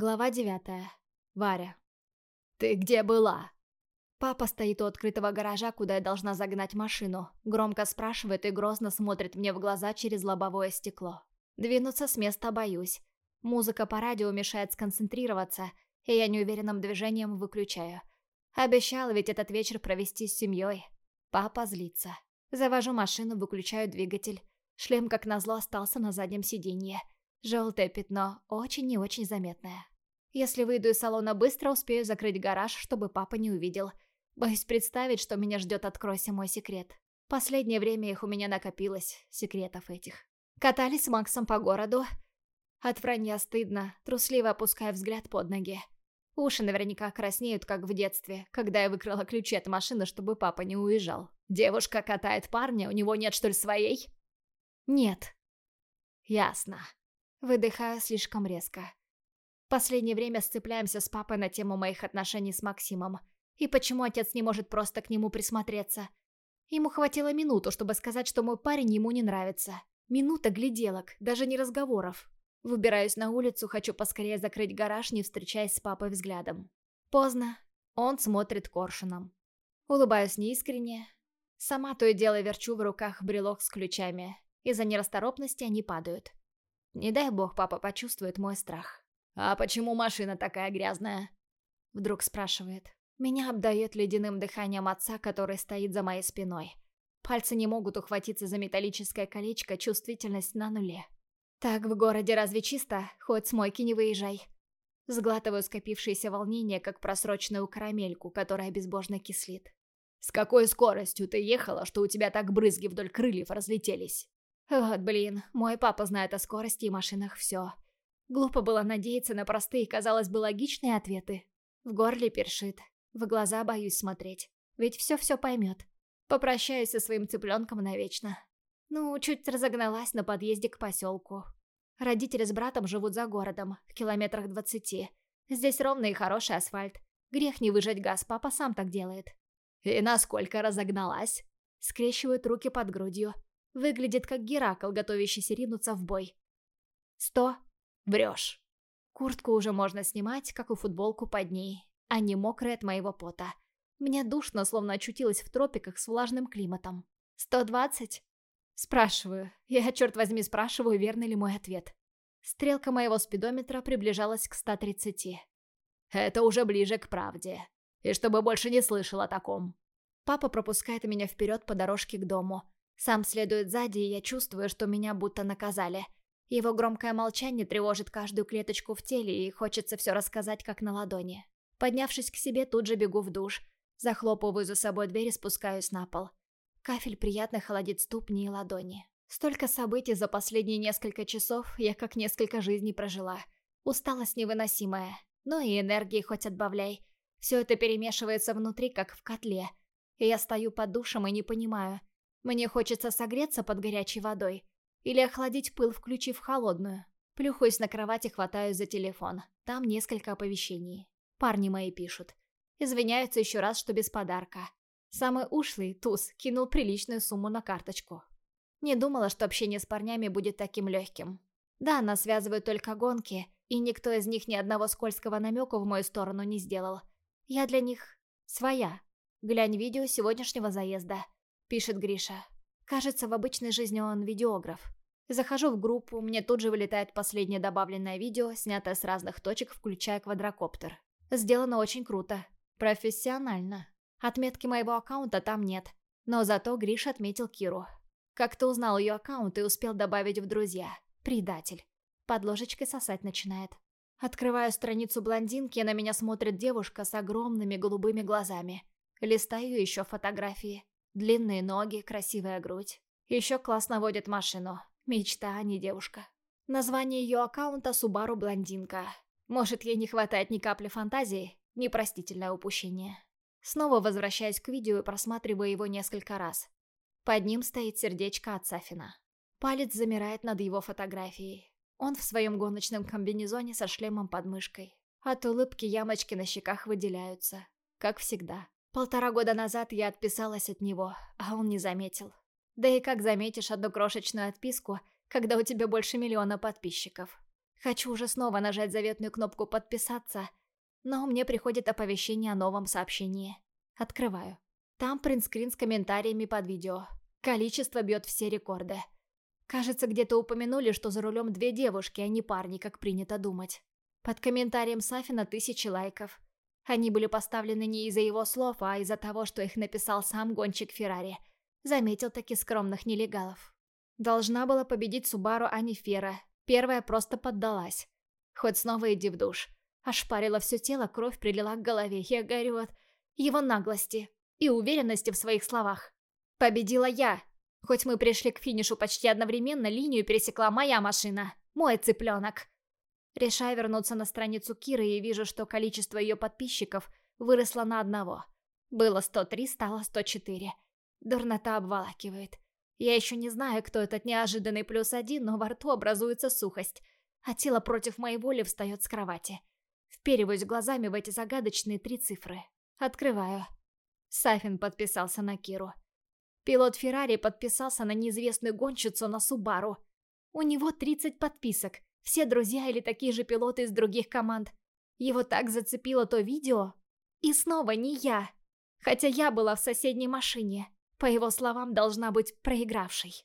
Глава девятая. Варя. «Ты где была?» Папа стоит у открытого гаража, куда я должна загнать машину. Громко спрашивает и грозно смотрит мне в глаза через лобовое стекло. Двинуться с места боюсь. Музыка по радио мешает сконцентрироваться, и я неуверенным движением выключаю. Обещала ведь этот вечер провести с семьей. Папа злится. Завожу машину, выключаю двигатель. Шлем, как назло, остался на заднем сиденье. Желтое пятно, очень и очень заметное. Если выйду из салона быстро, успею закрыть гараж, чтобы папа не увидел. Боюсь представить, что меня ждет «Откройся мой секрет». Последнее время их у меня накопилось, секретов этих. Катались с Максом по городу. От вранья стыдно, трусливо опуская взгляд под ноги. Уши наверняка краснеют, как в детстве, когда я выкрала ключи от машины, чтобы папа не уезжал. Девушка катает парня, у него нет что ли своей? Нет. Ясно. Выдыхаю слишком резко. Последнее время сцепляемся с папой на тему моих отношений с Максимом. И почему отец не может просто к нему присмотреться? Ему хватило минуту, чтобы сказать, что мой парень ему не нравится. Минута гляделок, даже не разговоров. Выбираюсь на улицу, хочу поскорее закрыть гараж, не встречаясь с папой взглядом. Поздно. Он смотрит коршуном. Улыбаюсь неискренне. Сама то и дело верчу в руках брелок с ключами. Из-за нерасторопности они падают. Не дай бог папа почувствует мой страх. «А почему машина такая грязная?» Вдруг спрашивает. Меня обдает ледяным дыханием отца, который стоит за моей спиной. Пальцы не могут ухватиться за металлическое колечко, чувствительность на нуле. Так в городе разве чисто? Хоть с мойки не выезжай. Сглатываю скопившееся волнение, как просроченную карамельку, которая безбожно кислит. «С какой скоростью ты ехала, что у тебя так брызги вдоль крыльев разлетелись?» Вот блин, мой папа знает о скорости и машинах все. Глупо было надеяться на простые, казалось бы, логичные ответы. В горле першит, в глаза боюсь смотреть, ведь все-все поймет. Попрощаюсь со своим цыпленком навечно. Ну, чуть разогналась на подъезде к поселку. Родители с братом живут за городом, в километрах двадцати. Здесь ровный и хороший асфальт. Грех не выжать газ, папа сам так делает. И насколько разогналась? Скрещивает руки под грудью, Выглядит как Геракл, готовящийся ринуться в бой. Сто. Врешь. Куртку уже можно снимать, как и футболку под ней, а не мокрая от моего пота. Мне душно, словно очутилась в тропиках с влажным климатом. Сто двадцать? Спрашиваю. Я, черт возьми, спрашиваю, верный ли мой ответ. Стрелка моего спидометра приближалась к 130. Это уже ближе к правде. И чтобы больше не слышал о таком. Папа пропускает меня вперед по дорожке к дому. Сам следует сзади, и я чувствую, что меня будто наказали. Его громкое молчание тревожит каждую клеточку в теле, и хочется все рассказать, как на ладони. Поднявшись к себе, тут же бегу в душ. Захлопываю за собой дверь и спускаюсь на пол. Кафель приятно холодит ступни и ладони. Столько событий за последние несколько часов, я как несколько жизней прожила. Усталость невыносимая. Ну и энергии хоть отбавляй. Все это перемешивается внутри, как в котле. И я стою под душем и не понимаю, мне хочется согреться под горячей водой или охладить пыл, включив холодную. Плюхаюсь на кровати, хватаю за телефон. Там несколько оповещений. Парни мои пишут. Извиняются еще раз, что без подарка. Самый ушлый, туз, кинул приличную сумму на карточку. Не думала, что общение с парнями будет таким легким. Да, нас связывают только гонки, и никто из них ни одного скользкого намека в мою сторону не сделал. Я для них своя. Глянь видео сегодняшнего заезда. Пишет Гриша. Кажется, в обычной жизни он видеограф. Захожу в группу, мне тут же вылетает последнее добавленное видео, снятое с разных точек, включая квадрокоптер. Сделано очень круто. Профессионально. Отметки моего аккаунта там нет. Но зато Гриша отметил Киру. Как-то узнал ее аккаунт и успел добавить в друзья. Предатель. Под ложечкой сосать начинает. Открываю страницу блондинки, на меня смотрит девушка с огромными голубыми глазами. Листаю еще фотографии. Длинные ноги, красивая грудь. Еще классно водит машину. Мечта, а не девушка. Название ее аккаунта Субару Блондинка. Может, ей не хватает ни капли фантазии? Непростительное упущение. Снова возвращаюсь к видео и просматриваю его несколько раз. Под ним стоит сердечко от Сафина. Палец замирает над его фотографией. Он в своем гоночном комбинезоне со шлемом под мышкой. От улыбки ямочки на щеках выделяются. Как всегда. Полтора года назад я отписалась от него, а он не заметил. Да и как заметишь одну крошечную отписку, когда у тебя больше миллиона подписчиков? Хочу уже снова нажать заветную кнопку «Подписаться», но мне приходит оповещение о новом сообщении. Открываю. Там принтскрин с комментариями под видео. Количество бьет все рекорды. Кажется, где-то упомянули, что за рулем две девушки, а не парни, как принято думать. Под комментарием Сафина тысячи лайков. Они были поставлены не из-за его слов, а из-за того, что их написал сам гонщик Феррари. Заметил таки скромных нелегалов. Должна была победить Субару, а не Фера. Первая просто поддалась. Хоть снова иди в душ. Ошпарила все тело, кровь прилила к голове. Я горю от его наглости и уверенности в своих словах. Победила я. Хоть мы пришли к финишу почти одновременно, линию пересекла моя машина. Мой цыпленок. Решаю вернуться на страницу Киры и вижу, что количество ее подписчиков выросло на одного. Было 103, стало 104. Дурнота обволакивает. Я еще не знаю, кто этот неожиданный плюс один, но во рту образуется сухость, а тело против моей воли встает с кровати. Впериваюсь глазами в эти загадочные три цифры. Открываю. Сафин подписался на Киру. Пилот Феррари подписался на неизвестную гонщицу на Субару. У него 30 подписок, все друзья или такие же пилоты из других команд. Его так зацепило то видео. И снова не я. Хотя я была в соседней машине. По его словам, должна быть проигравшей.